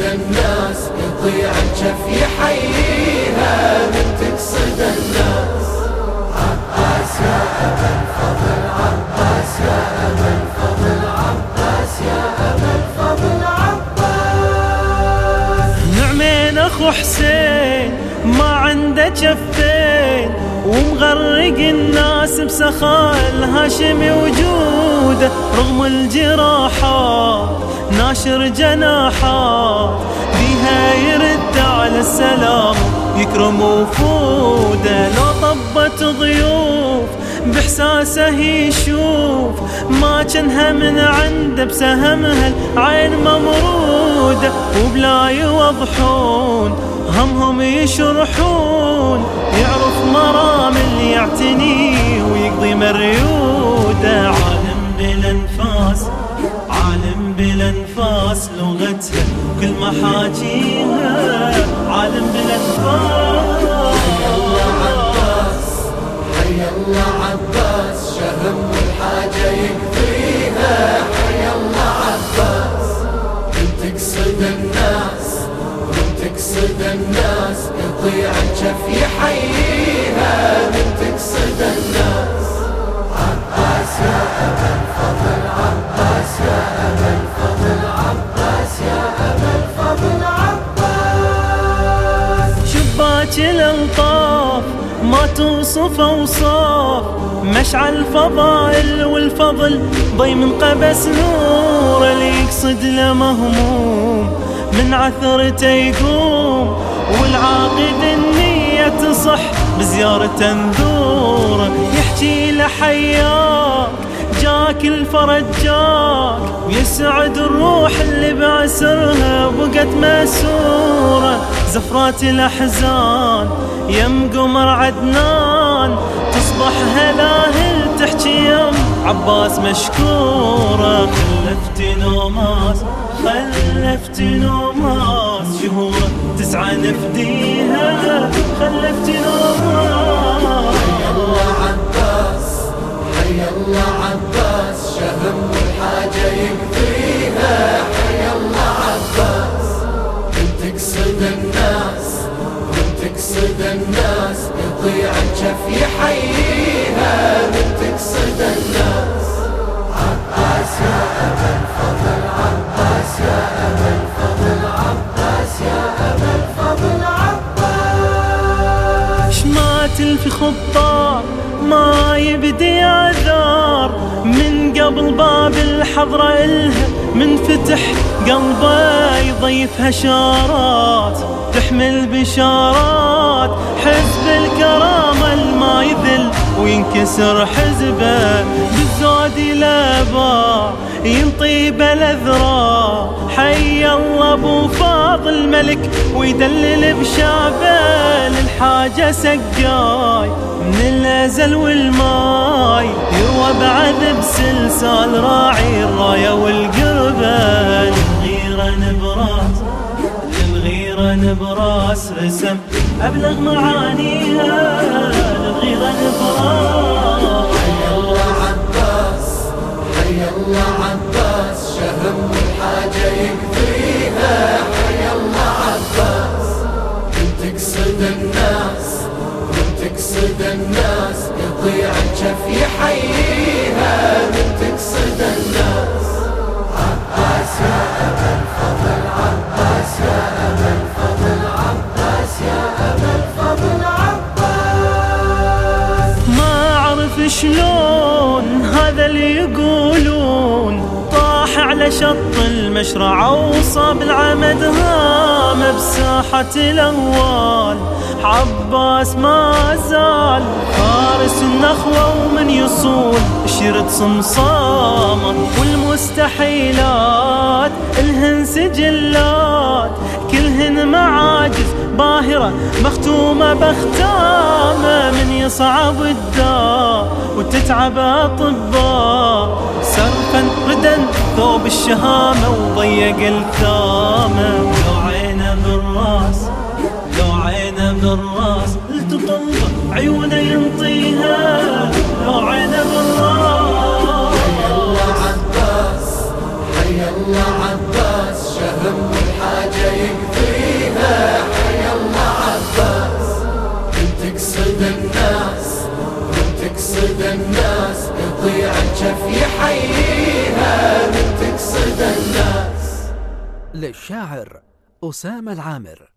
تقصد الناس يضيع الجف يحييها من تقصد الناس. عباس يا أبا الفضل عباس يا أبا الفضل عباس يا أبا الفضل عباس. نعمين أخو حسين ما عنده جفين ومغرق الناس بسخاء الهاشمي وجوده رغم الجراحات. ناشر جناحات بيها يرد على السلام. يكرم وفوده لو طبت ضيوف بإحساسه يشوف. ما كانها من عنده بسهمها العين ممرودة. وبلا يوضحون همهم يشرحون. يعرف مرام اللي يعتني ويقضي مريوده عالم بالانفاس لغتها كل محاجيها عالم بالأنفاس. حي الله عباس شهم والحاجة يقضيها حي الله عباس من تقصد الناس من تقصد الناس الجف شباك الألطاف ما توصف أوصاف. مشعل الفضائل والفضل ضي من قبس نور اللي يقصد له مهموم. من عثرته يقوم والعاقد النية تصح بزيارة نذوره يحكي له جاك الفرج جاك ويسعد الروح اللي بعسرها بقت مسورة زفرات الأحزان يم قمر عدنان تصبح هلاهل تحكي يم عباس مشكورة. خلفت نوماس خلفت نوماس. شهورة تسعى نفديها خلفت نوماس. الله عباس شهم والحاجة يقضيها حي الله عباس من تقصد الناس من تقصد الناس يضيع الجف يحييها من تقصد الناس عباس يا أبا الفضل عباس يا أبا الفضل عباس يا أبا الفضل عباس شمات في خطار ما يبدي عذار من قبل باب الحضرة إلها من فتح قلبه يضيفها شارات تحمل بشارات حزب الكرامة الما يذل وينكسر حزبه بالزود لابا ينطيب الاذرع حي الله أبو فاضل ملك ويدلل بشابه للحاجة سقاي من الأزل والماي يروى بعذب سلسال راعي الرايه والقربة للغيره نبراس للغيره نبراس رسم أبلغ معانيها للغيره نبراس. الله عباس حي الله عباس شهم والحاجة يقضيها حي الله عباس تقصد الناس تقصد الناس. يضيع الجف يحييها من تقصد الناس عباس يا أبا الفضل عباس يا أبا الفضل عباس يا أبا الفضل عباس ما أعرف شلون هذا اللي يقولون. طاح على شط المشرع وصاب العمد هام بساحة الأول عباس ما زال. فارس النخوة ومن يصول شرد صمصامة والمستحيلات الهن سجلات. كلهن معاجز باهرة مختومة بختامة. من يصعب الداء وتتعب أطباء. سرفا ردا ثوب الشهامة وضيق الثامة. بالراس عينه بالراس التطلب عيونه ينطيها لو بالله حي الله عباس حي الله عباس شهم الحاجة يقضيها حي الله عباس تقصد الناس تقصد الناس يضيع الجف يحييها تقصد الناس للشاعر أسامة العامر